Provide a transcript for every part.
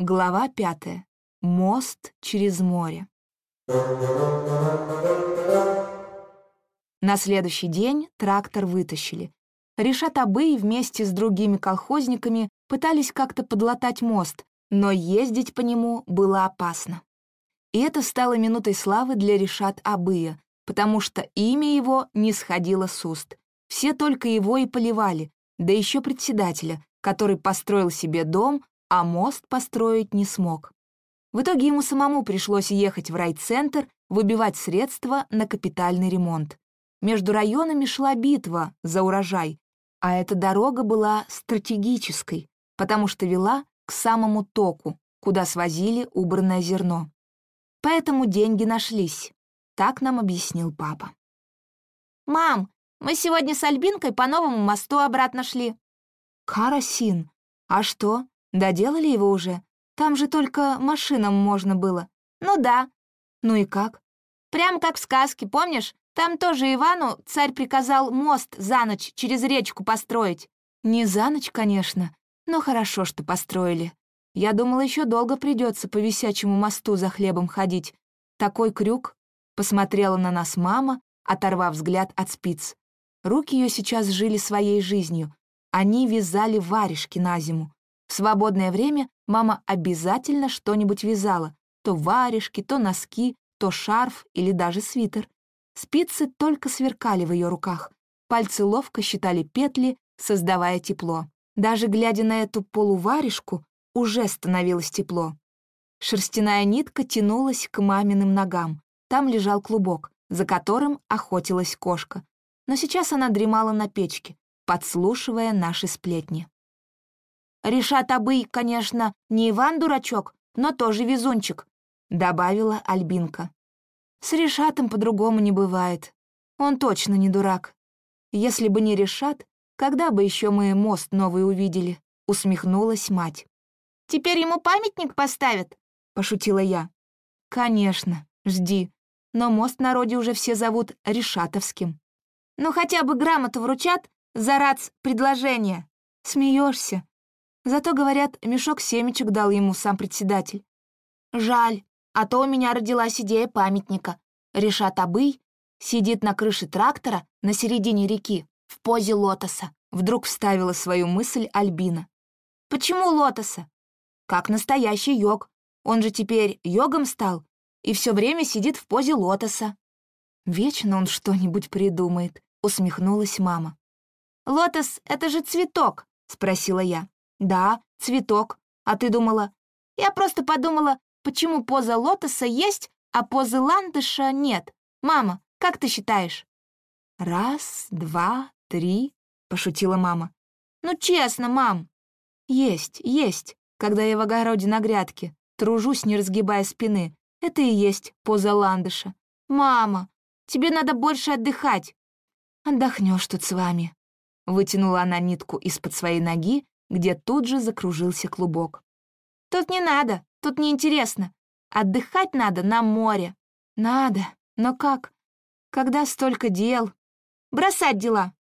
Глава пятая. Мост через море. На следующий день трактор вытащили. Решат Абый вместе с другими колхозниками пытались как-то подлатать мост, но ездить по нему было опасно. И это стало минутой славы для Решат Абыя, потому что имя его не сходило с уст. Все только его и поливали, да еще председателя, который построил себе дом, а мост построить не смог. В итоге ему самому пришлось ехать в райцентр, выбивать средства на капитальный ремонт. Между районами шла битва за урожай, а эта дорога была стратегической, потому что вела к самому току, куда свозили убранное зерно. Поэтому деньги нашлись, так нам объяснил папа. «Мам, мы сегодня с Альбинкой по новому мосту обратно шли». «Карасин, а что, доделали его уже? Там же только машинам можно было». «Ну да». «Ну и как?» «Прям как в сказке, помнишь? Там тоже Ивану царь приказал мост за ночь через речку построить». «Не за ночь, конечно, но хорошо, что построили. Я думала, еще долго придется по висячему мосту за хлебом ходить. Такой крюк. Посмотрела на нас мама, оторвав взгляд от спиц. Руки ее сейчас жили своей жизнью. Они вязали варежки на зиму. В свободное время мама обязательно что-нибудь вязала. То варежки, то носки, то шарф или даже свитер. Спицы только сверкали в ее руках. Пальцы ловко считали петли, создавая тепло. Даже глядя на эту полуварежку, уже становилось тепло. Шерстяная нитка тянулась к маминым ногам. Там лежал клубок, за которым охотилась кошка. Но сейчас она дремала на печке, подслушивая наши сплетни. «Решат Абый, конечно, не Иван-дурачок, но тоже везунчик», — добавила Альбинка. «С Решатом по-другому не бывает. Он точно не дурак. Если бы не Решат, когда бы еще мы мост новый увидели?» — усмехнулась мать. «Теперь ему памятник поставят?» — пошутила я. «Конечно, жди. Но мост народе уже все зовут Решатовским». «Ну хотя бы грамоту вручат за рац предложение». Смеешься. Зато, говорят, мешок семечек дал ему сам председатель. Жаль, а то у меня родилась идея памятника. Решат Абый сидит на крыше трактора на середине реки в позе лотоса. Вдруг вставила свою мысль Альбина. «Почему лотоса?» «Как настоящий йог. Он же теперь йогом стал и все время сидит в позе лотоса». «Вечно он что-нибудь придумает», — усмехнулась мама. «Лотос — это же цветок?» — спросила я. «Да, цветок. А ты думала?» «Я просто подумала, почему поза лотоса есть, а позы ландыша нет. Мама, как ты считаешь?» «Раз, два, три», — пошутила мама. «Ну, честно, мам». «Есть, есть. Когда я в огороде на грядке, тружусь, не разгибая спины. Это и есть поза ландыша. Мама, тебе надо больше отдыхать». «Отдохнешь тут с вами». Вытянула она нитку из-под своей ноги, где тут же закружился клубок. «Тут не надо, тут неинтересно. Отдыхать надо на море». «Надо, но как? Когда столько дел?» «Бросать дела.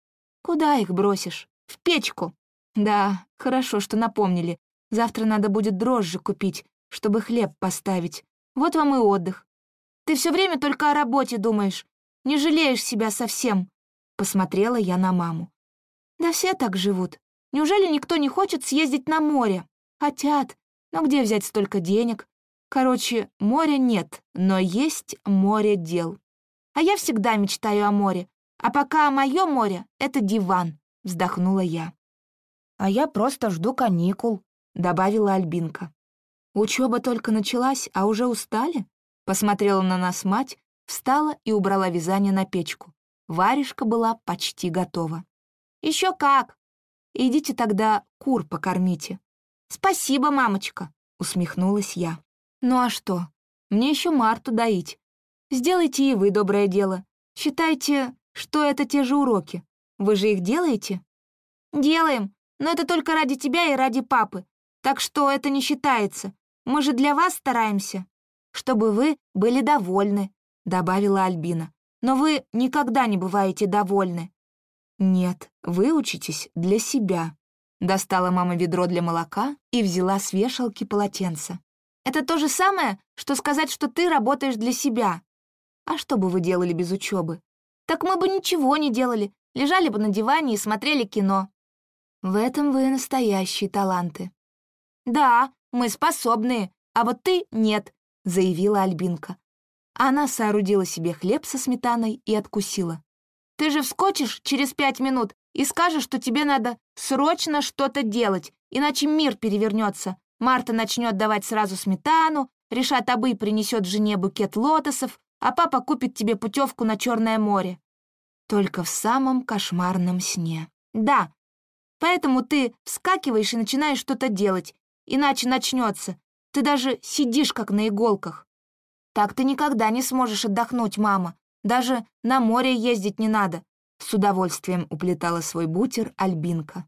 Куда их бросишь? В печку. Да, хорошо, что напомнили. Завтра надо будет дрожжи купить, чтобы хлеб поставить. Вот вам и отдых. Ты все время только о работе думаешь. Не жалеешь себя совсем. Посмотрела я на маму. Да все так живут. Неужели никто не хочет съездить на море? Хотят. Но где взять столько денег? Короче, моря нет, но есть море дел. А я всегда мечтаю о море. А пока мое море — это диван», — вздохнула я. «А я просто жду каникул», — добавила Альбинка. «Учеба только началась, а уже устали?» Посмотрела на нас мать, встала и убрала вязание на печку. Варежка была почти готова. Еще как!» «Идите тогда кур покормите». «Спасибо, мамочка», — усмехнулась я. «Ну а что? Мне еще Марту доить. Сделайте и вы доброе дело. Считайте, что это те же уроки. Вы же их делаете? Делаем, но это только ради тебя и ради папы. Так что это не считается. Мы же для вас стараемся. Чтобы вы были довольны, добавила Альбина. Но вы никогда не бываете довольны. Нет, вы учитесь для себя. Достала мама ведро для молока и взяла с вешалки полотенце. «Это то же самое, что сказать, что ты работаешь для себя». «А что бы вы делали без учебы? «Так мы бы ничего не делали, лежали бы на диване и смотрели кино». «В этом вы настоящие таланты». «Да, мы способные, а вот ты нет», — заявила Альбинка. Она соорудила себе хлеб со сметаной и откусила. «Ты же вскочишь через пять минут и скажешь, что тебе надо срочно что-то делать, иначе мир перевернется. Марта начнет давать сразу сметану, Решат Абы принесет жене букет лотосов, а папа купит тебе путевку на Черное море. Только в самом кошмарном сне. Да, поэтому ты вскакиваешь и начинаешь что-то делать, иначе начнется. Ты даже сидишь как на иголках. Так ты никогда не сможешь отдохнуть, мама. Даже на море ездить не надо. С удовольствием уплетала свой бутер Альбинка.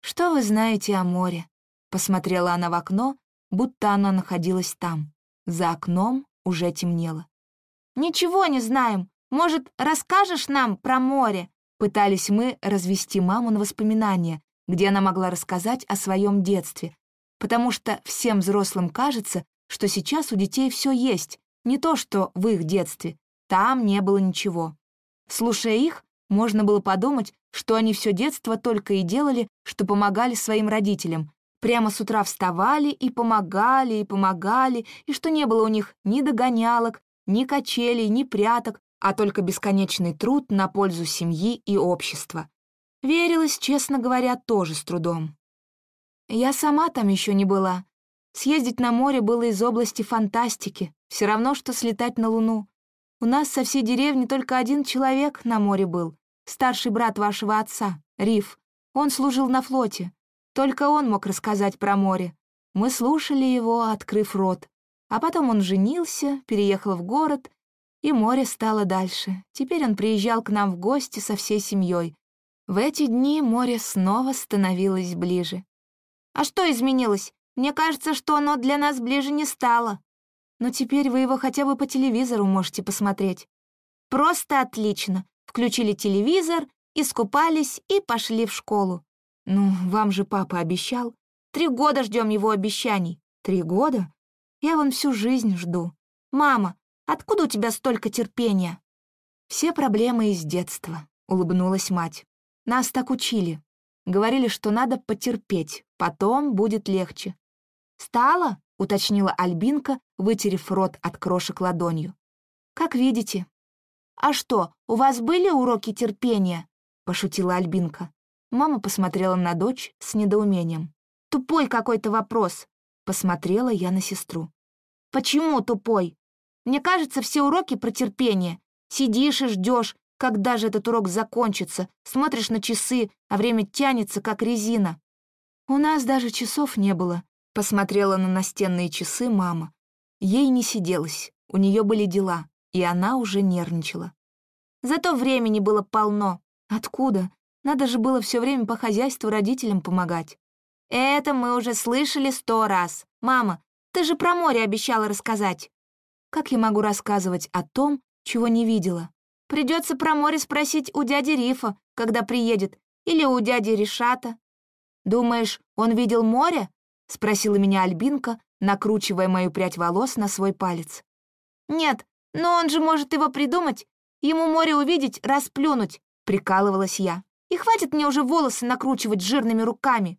«Что вы знаете о море?» Посмотрела она в окно, будто оно находилось там. За окном уже темнело. «Ничего не знаем. Может, расскажешь нам про море?» Пытались мы развести маму на воспоминания, где она могла рассказать о своем детстве, потому что всем взрослым кажется, что сейчас у детей все есть, не то, что в их детстве. Там не было ничего. Слушая их, можно было подумать, что они все детство только и делали, что помогали своим родителям. Прямо с утра вставали и помогали, и помогали, и что не было у них ни догонялок, ни качелей, ни пряток, а только бесконечный труд на пользу семьи и общества. Верилось, честно говоря, тоже с трудом. Я сама там еще не была, Съездить на море было из области фантастики, все равно, что слетать на Луну. У нас со всей деревни только один человек на море был, старший брат вашего отца, Риф. Он служил на флоте. Только он мог рассказать про море. Мы слушали его, открыв рот. А потом он женился, переехал в город, и море стало дальше. Теперь он приезжал к нам в гости со всей семьей. В эти дни море снова становилось ближе. «А что изменилось? Мне кажется, что оно для нас ближе не стало. Но теперь вы его хотя бы по телевизору можете посмотреть. Просто отлично. Включили телевизор, искупались и пошли в школу. Ну, вам же папа обещал. Три года ждем его обещаний. Три года? Я вон всю жизнь жду. Мама, откуда у тебя столько терпения? Все проблемы из детства, улыбнулась мать. Нас так учили. Говорили, что надо потерпеть, потом будет легче. «Стало?» — уточнила Альбинка, вытерев рот от крошек ладонью. «Как видите». «А что, у вас были уроки терпения?» — пошутила Альбинка. Мама посмотрела на дочь с недоумением. «Тупой какой-то вопрос», — посмотрела я на сестру. «Почему тупой? Мне кажется, все уроки про терпение. Сидишь и ждешь, когда же этот урок закончится, смотришь на часы, а время тянется, как резина». «У нас даже часов не было», Посмотрела на настенные часы мама. Ей не сиделось, у нее были дела, и она уже нервничала. Зато времени было полно. Откуда? Надо же было все время по хозяйству родителям помогать. Это мы уже слышали сто раз. Мама, ты же про море обещала рассказать. Как я могу рассказывать о том, чего не видела? Придется про море спросить у дяди Рифа, когда приедет, или у дяди Ришата. Думаешь, он видел море? — спросила меня Альбинка, накручивая мою прядь волос на свой палец. «Нет, но он же может его придумать. Ему море увидеть, расплюнуть», — прикалывалась я. «И хватит мне уже волосы накручивать жирными руками.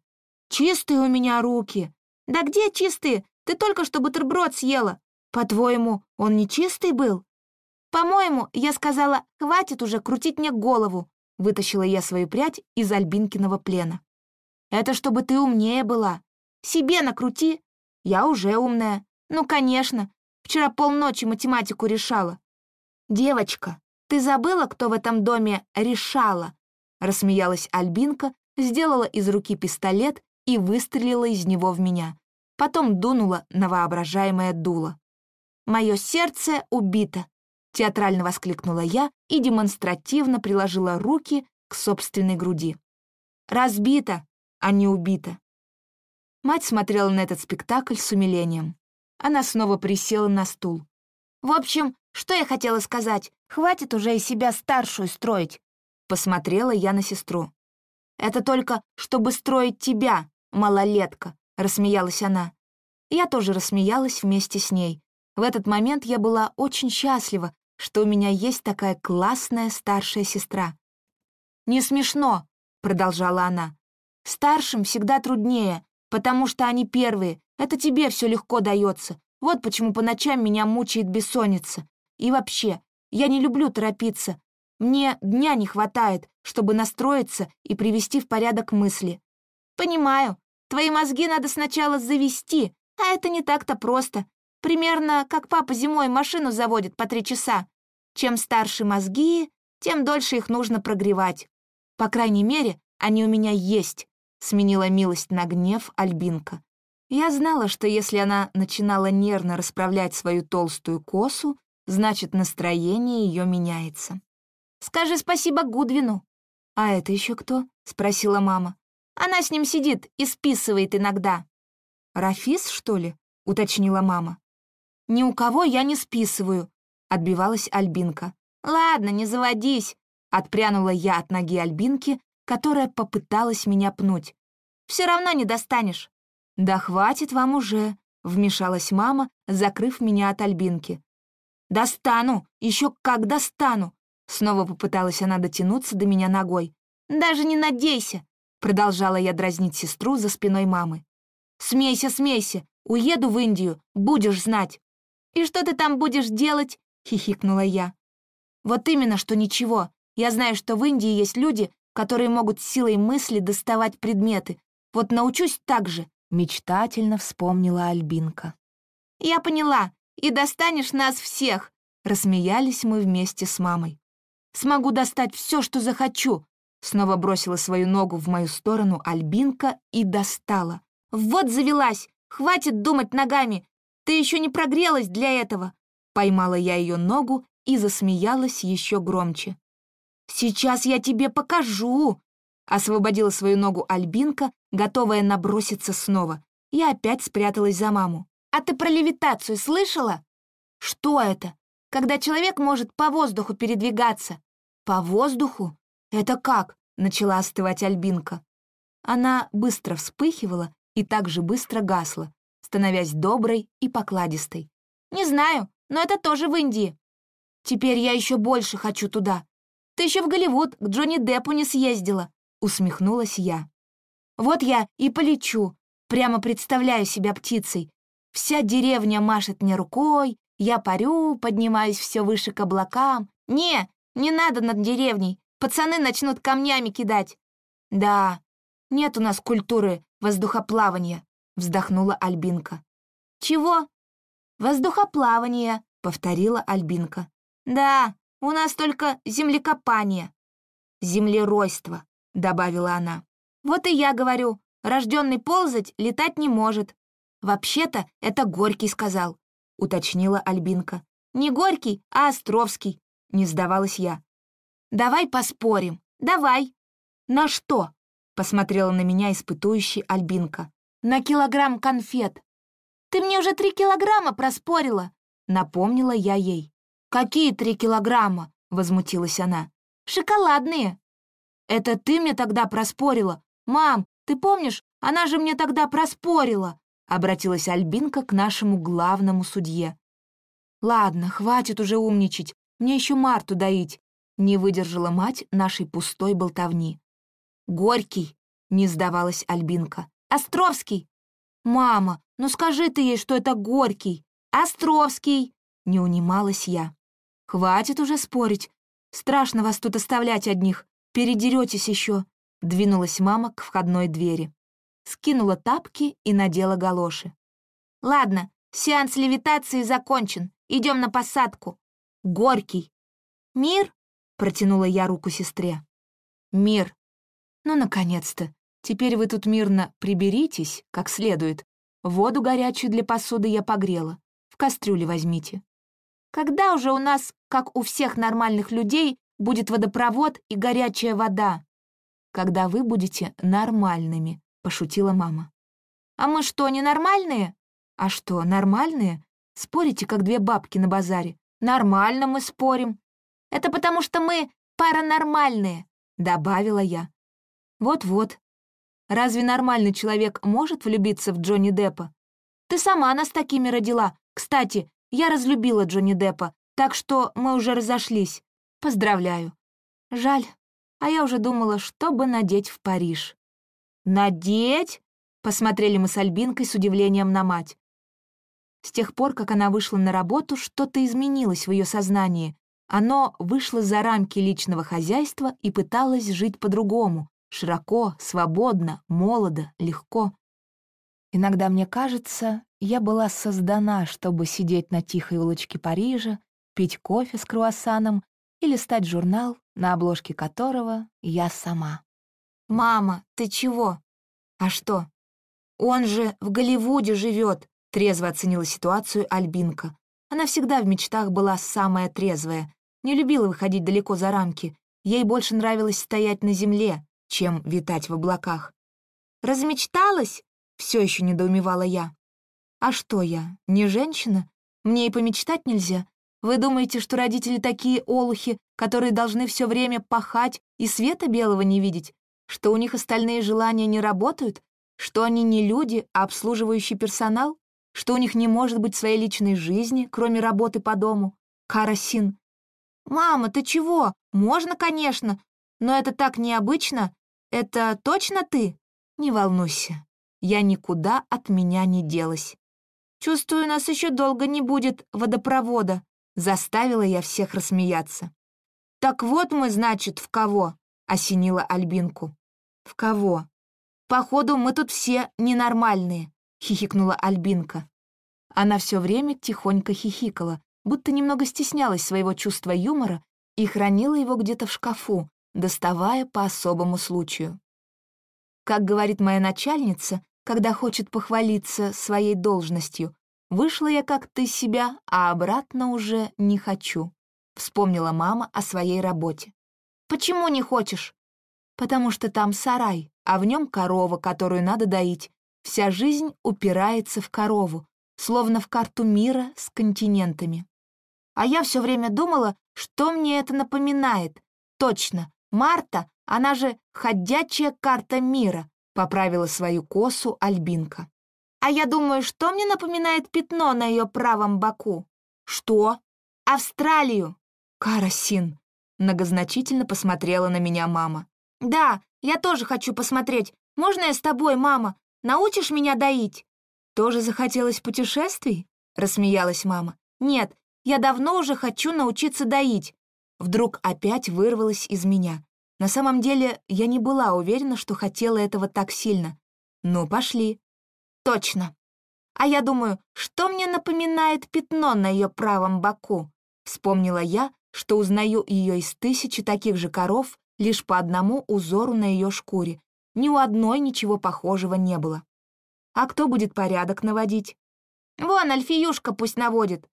Чистые у меня руки». «Да где чистые? Ты только что бутерброд съела. По-твоему, он не чистый был?» «По-моему, я сказала, хватит уже крутить мне голову», — вытащила я свою прядь из Альбинкиного плена. «Это чтобы ты умнее была. Себе накрути. Я уже умная. Ну, конечно. Вчера полночи математику решала. Девочка, ты забыла, кто в этом доме решала? Рассмеялась Альбинка, сделала из руки пистолет и выстрелила из него в меня. Потом дунула на воображаемое дуло. «Мое сердце убито!» — театрально воскликнула я и демонстративно приложила руки к собственной груди. «Разбито, а не убито!» Мать смотрела на этот спектакль с умилением. Она снова присела на стул. «В общем, что я хотела сказать? Хватит уже из себя старшую строить!» Посмотрела я на сестру. Это только, чтобы строить тебя, малолетка», — рассмеялась она. Я тоже рассмеялась вместе с ней. В этот момент я была очень счастлива, что у меня есть такая классная старшая сестра. «Не смешно», — продолжала она. «Старшим всегда труднее, потому что они первые. Это тебе все легко дается. Вот почему по ночам меня мучает бессонница. И вообще, я не люблю торопиться. Мне дня не хватает, чтобы настроиться и привести в порядок мысли. Понимаю, твои мозги надо сначала завести, а это не так-то просто. Примерно как папа зимой машину заводит по три часа. Чем старше мозги, тем дольше их нужно прогревать. По крайней мере, они у меня есть, сменила милость на гнев Альбинка. Я знала, что если она начинала нервно расправлять свою толстую косу, значит, настроение ее меняется. «Скажи спасибо Гудвину». «А это еще кто?» — спросила мама. «Она с ним сидит и списывает иногда». «Рафис, что ли?» — уточнила мама. «Ни у кого я не списываю», — отбивалась Альбинка. «Ладно, не заводись», — отпрянула я от ноги Альбинки, которая попыталась меня пнуть. «Все равно не достанешь». «Да хватит вам уже», — вмешалась мама, закрыв меня от Альбинки. «Достану! Еще как достану!» Снова попыталась она дотянуться до меня ногой. «Даже не надейся!» — продолжала я дразнить сестру за спиной мамы. «Смейся, смейся! Уеду в Индию, будешь знать!» «И что ты там будешь делать?» — хихикнула я. «Вот именно, что ничего. Я знаю, что в Индии есть люди, которые могут силой мысли доставать предметы. Вот научусь так же. Мечтательно вспомнила Альбинка. «Я поняла, и достанешь нас всех!» Рассмеялись мы вместе с мамой. «Смогу достать все, что захочу!» Снова бросила свою ногу в мою сторону Альбинка и достала. «Вот завелась! Хватит думать ногами! Ты еще не прогрелась для этого!» Поймала я ее ногу и засмеялась еще громче. «Сейчас я тебе покажу!» Освободила свою ногу Альбинка, готовая наброситься снова. Я опять спряталась за маму. «А ты про левитацию слышала?» «Что это? Когда человек может по воздуху передвигаться?» «По воздуху? Это как?» — начала остывать Альбинка. Она быстро вспыхивала и так же быстро гасла, становясь доброй и покладистой. «Не знаю, но это тоже в Индии. Теперь я еще больше хочу туда. Ты еще в Голливуд к Джонни Деппу не съездила. — усмехнулась я. «Вот я и полечу, прямо представляю себя птицей. Вся деревня машет мне рукой, я парю, поднимаюсь все выше к облакам. Не, не надо над деревней, пацаны начнут камнями кидать». «Да, нет у нас культуры воздухоплавания», — вздохнула Альбинка. «Чего?» «Воздухоплавание», — повторила Альбинка. «Да, у нас только землекопание». «Землеройство», добавила она. «Вот и я говорю, рожденный ползать летать не может». «Вообще-то это Горький сказал», — уточнила Альбинка. «Не Горький, а Островский», — не сдавалась я. «Давай поспорим, давай». «На что?» — посмотрела на меня испытующий Альбинка. «На килограмм конфет». «Ты мне уже три килограмма проспорила», — напомнила я ей. «Какие три килограмма?» — возмутилась она. «Шоколадные». «Это ты мне тогда проспорила? Мам, ты помнишь, она же мне тогда проспорила!» Обратилась Альбинка к нашему главному судье. «Ладно, хватит уже умничать, мне еще Марту доить», не выдержала мать нашей пустой болтовни. «Горький», — не сдавалась Альбинка. «Островский!» «Мама, ну скажи ты ей, что это Горький!» «Островский!» — не унималась я. «Хватит уже спорить. Страшно вас тут оставлять одних. Передеретесь еще, двинулась мама к входной двери. Скинула тапки и надела галоши. «Ладно, сеанс левитации закончен. Идем на посадку. Горький». «Мир?» — протянула я руку сестре. «Мир. Ну, наконец-то. Теперь вы тут мирно приберитесь, как следует. Воду горячую для посуды я погрела. В кастрюле возьмите. Когда уже у нас, как у всех нормальных людей, будет водопровод и горячая вода, когда вы будете нормальными», — пошутила мама. «А мы что, ненормальные?» «А что, нормальные? Спорите, как две бабки на базаре. Нормально мы спорим. Это потому что мы паранормальные», — добавила я. Вот-вот. Разве нормальный человек может влюбиться в Джонни Деппа? Ты сама нас такими родила. Кстати, я разлюбила Джонни Деппа, так что мы уже разошлись. Поздравляю. Жаль. А я уже думала, что бы надеть в Париж. «Надеть?» — посмотрели мы с Альбинкой с удивлением на мать. С тех пор, как она вышла на работу, что-то изменилось в ее сознании. Оно вышло за рамки личного хозяйства и пыталось жить по-другому, широко, свободно, молодо, легко. Иногда мне кажется, я была создана, чтобы сидеть на тихой улочке Парижа, пить кофе с круассаном и листать журнал, на обложке которого я сама. «Мама, ты чего?» «А что?» «Он же в Голливуде живет», — трезво оценила ситуацию Альбинка. Она всегда в мечтах была самая трезвая, не любила выходить далеко за рамки. Ей больше нравилось стоять на земле, чем витать в облаках. «Размечталась?» — все еще недоумевала я. «А что я, не женщина? Мне и помечтать нельзя. Вы думаете, что родители такие олухи, которые должны все время пахать и света белого не видеть? Что у них остальные желания не работают? Что они не люди, а обслуживающий персонал? Что у них не может быть своей личной жизни, кроме работы по дому? Карасин. «Мама, ты чего? Можно, конечно. Но это так необычно. Это точно ты?» «Не волнуйся. Я никуда от меня не делась. Чувствую, нас еще долго не будет водопровода», Заставила я всех рассмеяться. «Так вот мы, значит, в кого?» — осенила Альбинку. «В кого?» «Походу, мы тут все ненормальные», — хихикнула Альбинка. Она все время тихонько хихикала, будто немного стеснялась своего чувства юмора и хранила его где-то в шкафу, доставая по особому случаю. Как говорит моя начальница, когда хочет похвалиться своей должностью, Вышла я как-то из себя, а обратно уже не хочу. Вспомнила мама о своей работе. «Почему не хочешь?» «Потому что там сарай, а в нем корова, которую надо доить. Вся жизнь упирается в корову, словно в карту мира с континентами. А я все время думала, что мне это напоминает. Точно, Марта, она же ходячая карта мира, поправила свою косу Альбинка. А я думаю, что мне напоминает пятно на ее правом боку? Что? Австралию. Карасин. Многозначительно посмотрела на меня мама. Да, я тоже хочу посмотреть. Можно я с тобой, мама? Научишь меня доить? Тоже захотелось путешествий? Рассмеялась мама. Нет, я давно уже хочу научиться доить. Вдруг опять вырвалось из меня. На самом деле, я не была уверена, что хотела этого так сильно. Ну, пошли. Точно. А я думаю, что мне напоминает пятно на ее правом боку? Вспомнила я, что узнаю ее из тысячи таких же коров лишь по одному узору на ее шкуре. Ни у одной ничего похожего не было. А кто будет порядок наводить? Вон, Альфиюшка пусть наводит.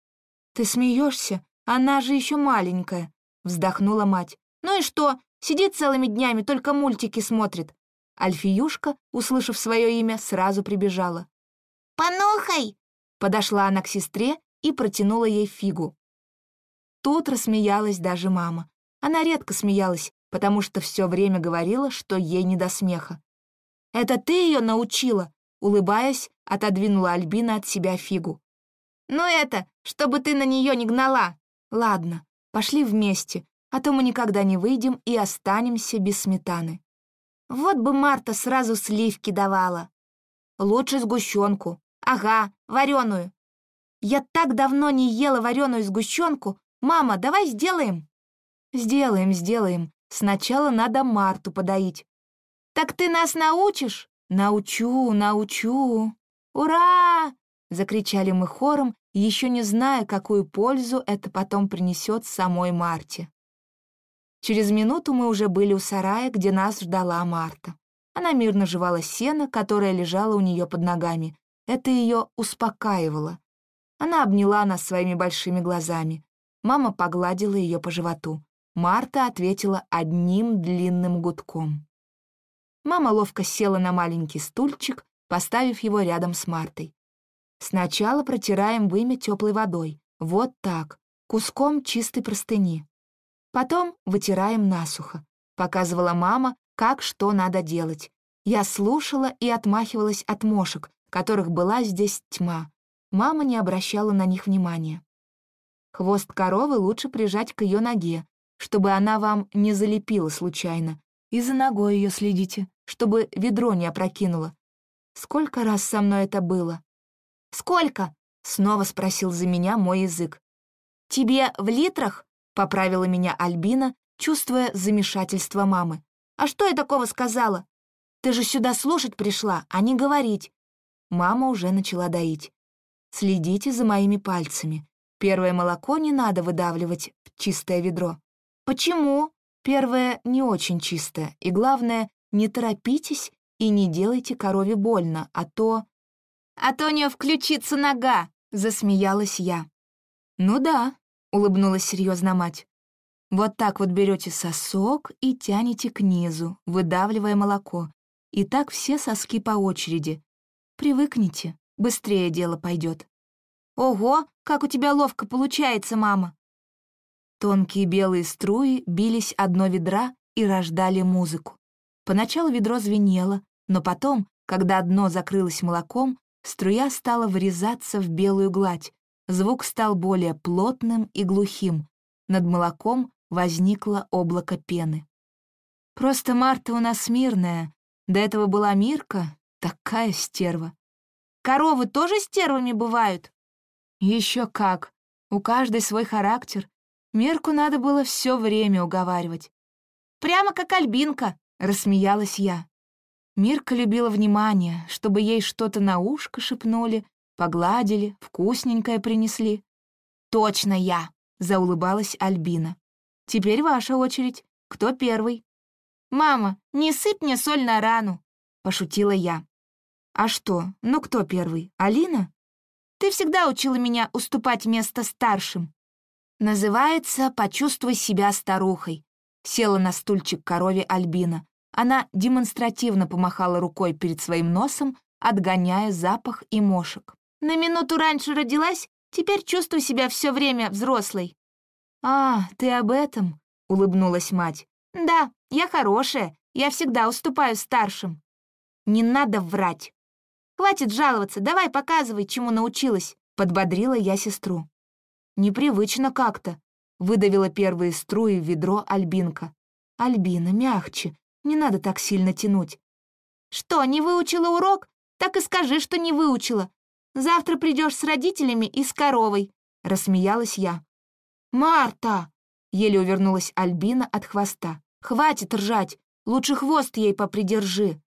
Ты смеешься? Она же еще маленькая, вздохнула мать. Ну и что? Сидит целыми днями, только мультики смотрит. Альфиюшка, услышав свое имя, сразу прибежала. «Понюхай!» Подошла она к сестре и протянула ей фигу. Тут рассмеялась даже мама. Она редко смеялась, потому что все время говорила, что ей не до смеха. «Это ты ее научила?» Улыбаясь, отодвинула Альбина от себя фигу. «Ну это, чтобы ты на нее не гнала!» «Ладно, пошли вместе, а то мы никогда не выйдем и останемся без сметаны». Вот бы Марта сразу сливки давала. Лучше сгущенку. Ага, вареную. Я так давно не ела вареную сгущенку. Мама, давай сделаем. Сделаем, сделаем. Сначала надо Марту подоить. Так ты нас научишь? Научу, научу. Ура! Закричали мы хором, еще не зная, какую пользу это потом принесет самой Марте. Через минуту мы уже были у сарая, где нас ждала Марта. Она мирно жевала сено, которое лежало у нее под ногами. Это ее успокаивало. Она обняла нас своими большими глазами. Мама погладила ее по животу. Марта ответила одним длинным гудком. Мама ловко села на маленький стульчик, поставив его рядом с Мартой. Сначала протираем вымя теплой водой. Вот так, куском чистой простыни. Потом вытираем насухо, показывала мама, как что надо делать. Я слушала и отмахивалась от мошек, которых была здесь тьма. Мама не обращала на них внимания. Хвост коровы лучше прижать к ее ноге, чтобы она вам не залепила случайно. И за ногой ее следите, чтобы ведро не опрокинуло. Сколько раз со мной это было? «Сколько?» — снова спросил за меня мой язык. «Тебе в литрах?» — поправила меня Альбина, чувствуя замешательство мамы. «А что я такого сказала? Ты же сюда слушать пришла, а не говорить». Мама уже начала доить. «Следите за моими пальцами. Первое молоко не надо выдавливать в чистое ведро». «Почему?» «Первое не очень чистое, и главное, не торопитесь и не делайте корове больно, а то...» «А то у нее включится нога!» — засмеялась я. «Ну да», — улыбнулась серьезно мать. «Вот так вот берете сосок и тянете к низу, выдавливая молоко. И так все соски по очереди. Привыкните, быстрее дело пойдет. «Ого, как у тебя ловко получается, мама!» Тонкие белые струи бились одно ведра и рождали музыку. Поначалу ведро звенело, но потом, когда дно закрылось молоком, струя стала врезаться в белую гладь. Звук стал более плотным и глухим. Над молоком возникло облако пены. «Просто Марта у нас мирная. До этого была Мирка, такая стерва. Коровы тоже стервами бывают?» Еще как. У каждой свой характер, Мерку надо было все время уговаривать. «Прямо как Альбинка», — рассмеялась я. Мирка любила внимание, чтобы ей что-то на ушко шепнули, погладили, вкусненькое принесли. «Точно я», — заулыбалась Альбина. «Теперь ваша очередь. Кто первый?» «Мама, не сыпь мне соль на рану», — пошутила я. «А что, ну кто первый, Алина?» «Ты всегда учила меня уступать место старшим», Называется «Почувствуй себя старухой». Села на стульчик корове Альбина. Она демонстративно помахала рукой перед своим носом, отгоняя запах и мошек. «На минуту раньше родилась, теперь чувствую себя все время взрослой». «А, ты об этом?» — улыбнулась мать. «Да, я хорошая, я всегда уступаю старшим». «Не надо врать». «Хватит жаловаться, давай показывай, чему научилась», — подбодрила я сестру. Непривычно как-то», — выдавила первые струи в ведро Альбинка. «Альбина, мягче, не надо так сильно тянуть». «Что, не выучила урок? Так и скажи, что не выучила. Завтра придешь с родителями и с коровой», — рассмеялась я. «Марта!» — еле увернулась Альбина от хвоста. «Хватит ржать, лучше хвост ей попридержи».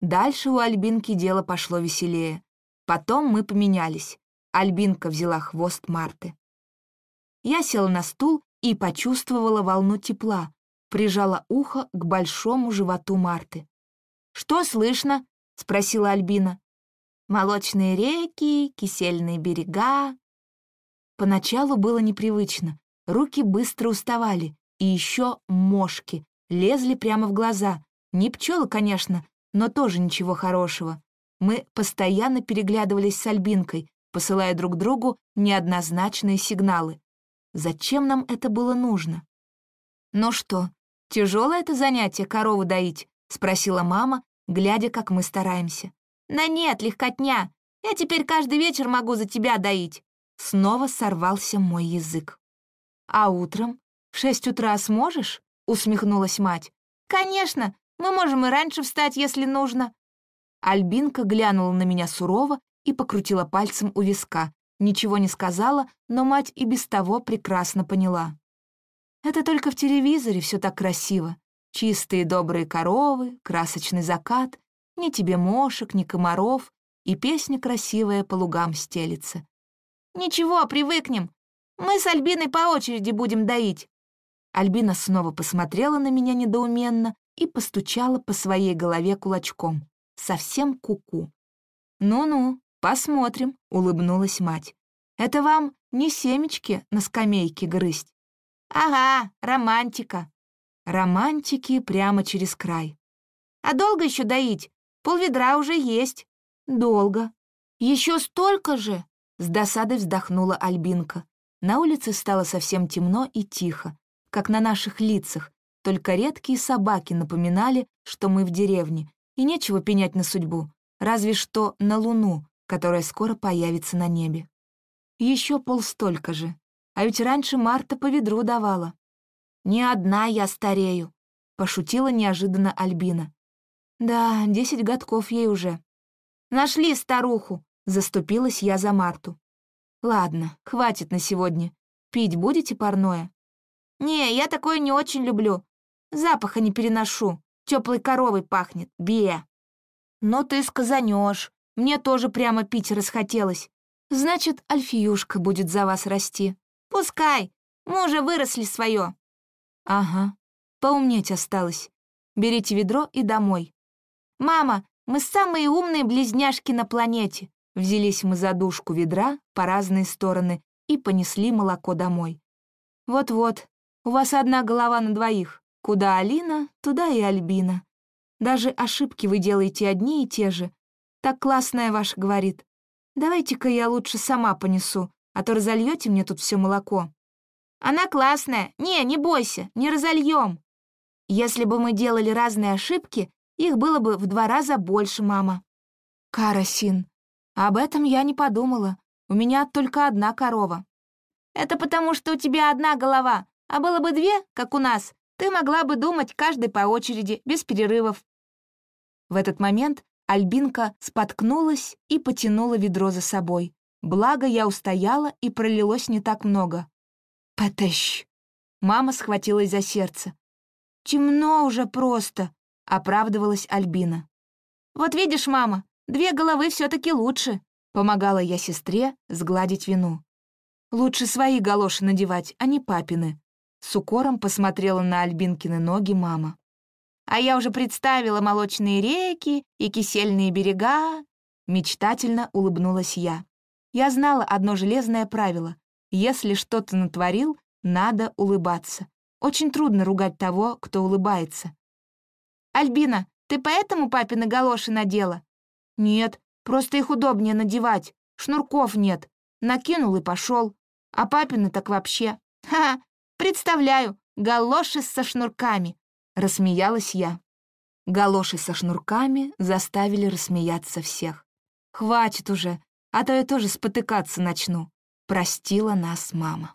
Дальше у Альбинки дело пошло веселее. Потом мы поменялись. Альбинка взяла хвост Марты. Я села на стул и почувствовала волну тепла, прижала ухо к большому животу Марты. «Что слышно?» — спросила Альбина. «Молочные реки, кисельные берега». Поначалу было непривычно, руки быстро уставали, и еще мошки лезли прямо в глаза. Не пчелы, конечно, но тоже ничего хорошего. Мы постоянно переглядывались с Альбинкой, посылая друг другу неоднозначные сигналы. Зачем нам это было нужно? «Ну что, тяжелое это занятие корову доить?» — спросила мама, глядя, как мы стараемся. «Да нет, легкотня. Я теперь каждый вечер могу за тебя доить». Снова сорвался мой язык. «А утром? В шесть утра сможешь?» — усмехнулась мать. «Конечно, мы можем и раньше встать, если нужно». Альбинка глянула на меня сурово и покрутила пальцем у виска. Ничего не сказала, но мать и без того прекрасно поняла. Это только в телевизоре все так красиво. Чистые добрые коровы, красочный закат, ни тебе мошек, ни комаров, и песня красивая по лугам стелится. «Ничего, привыкнем. Мы с Альбиной по очереди будем доить». Альбина снова посмотрела на меня недоуменно и постучала по своей голове кулачком. Совсем куку. -ку. «Ну-ну, «Посмотрим», — улыбнулась мать. «Это вам не семечки на скамейке грызть». «Ага, романтика». Романтики прямо через край. «А долго еще доить? Полведра уже есть». «Долго». «Еще столько же?» — с досадой вздохнула Альбинка. На улице стало совсем темно и тихо, как на наших лицах, только редкие собаки напоминали, что мы в деревне, и нечего пенять на судьбу, разве что на луну, которая скоро появится на небе. Еще полстолько же. А ведь раньше Марта по ведру давала. «Не одна я старею», — пошутила неожиданно Альбина. «Да, десять годков ей уже». «Нашли старуху», — заступилась я за Марту. «Ладно, хватит на сегодня. Пить будете парное?» «Не, я такое не очень люблю. Запаха не переношу. Теплой коровой пахнет. Бе!» «Но ты сказанешь. Мне тоже прямо пить расхотелось. Значит, Альфиюшка будет за вас расти. Пускай. Мы уже выросли свое. Ага. Поумнеть осталось. Берите ведро и домой. Мама, мы самые умные близняшки на планете. Взялись мы за дужку ведра по разные стороны и понесли молоко домой. Вот-вот, у вас одна голова на двоих. Куда Алина, туда и Альбина. Даже ошибки вы делаете одни и те же. Так классная ваша говорит. Давайте-ка я лучше сама понесу, а то разольете мне тут все молоко. Она классная. Не, не бойся, не разольем. Если бы мы делали разные ошибки, их было бы в два раза больше, мама. Карасин. Об этом я не подумала. У меня только одна корова. Это потому, что у тебя одна голова, а было бы две, как у нас, ты могла бы думать каждый по очереди, без перерывов. В этот момент Альбинка споткнулась и потянула ведро за собой. Благо, я устояла, и пролилось не так много. «Пэтэщ!» Мама схватилась за сердце. «Темно уже просто», — оправдывалась Альбина. «Вот видишь, мама, две головы все таки лучше», — помогала я сестре сгладить вину. «Лучше свои галоши надевать, а не папины», — с укором посмотрела на Альбинкины ноги мама. А я уже представила молочные реки и кисельные берега. Мечтательно улыбнулась я. Я знала одно железное правило. Если что-то натворил, надо улыбаться. Очень трудно ругать того, кто улыбается. «Альбина, ты поэтому папины галоши надела?» «Нет, просто их удобнее надевать. Шнурков нет. Накинул и пошел. А папины так вообще. Ха, -ха представляю, галоши со шнурками. Рассмеялась я. Галоши со шнурками заставили рассмеяться всех. «Хватит уже, а то я тоже спотыкаться начну», — простила нас мама.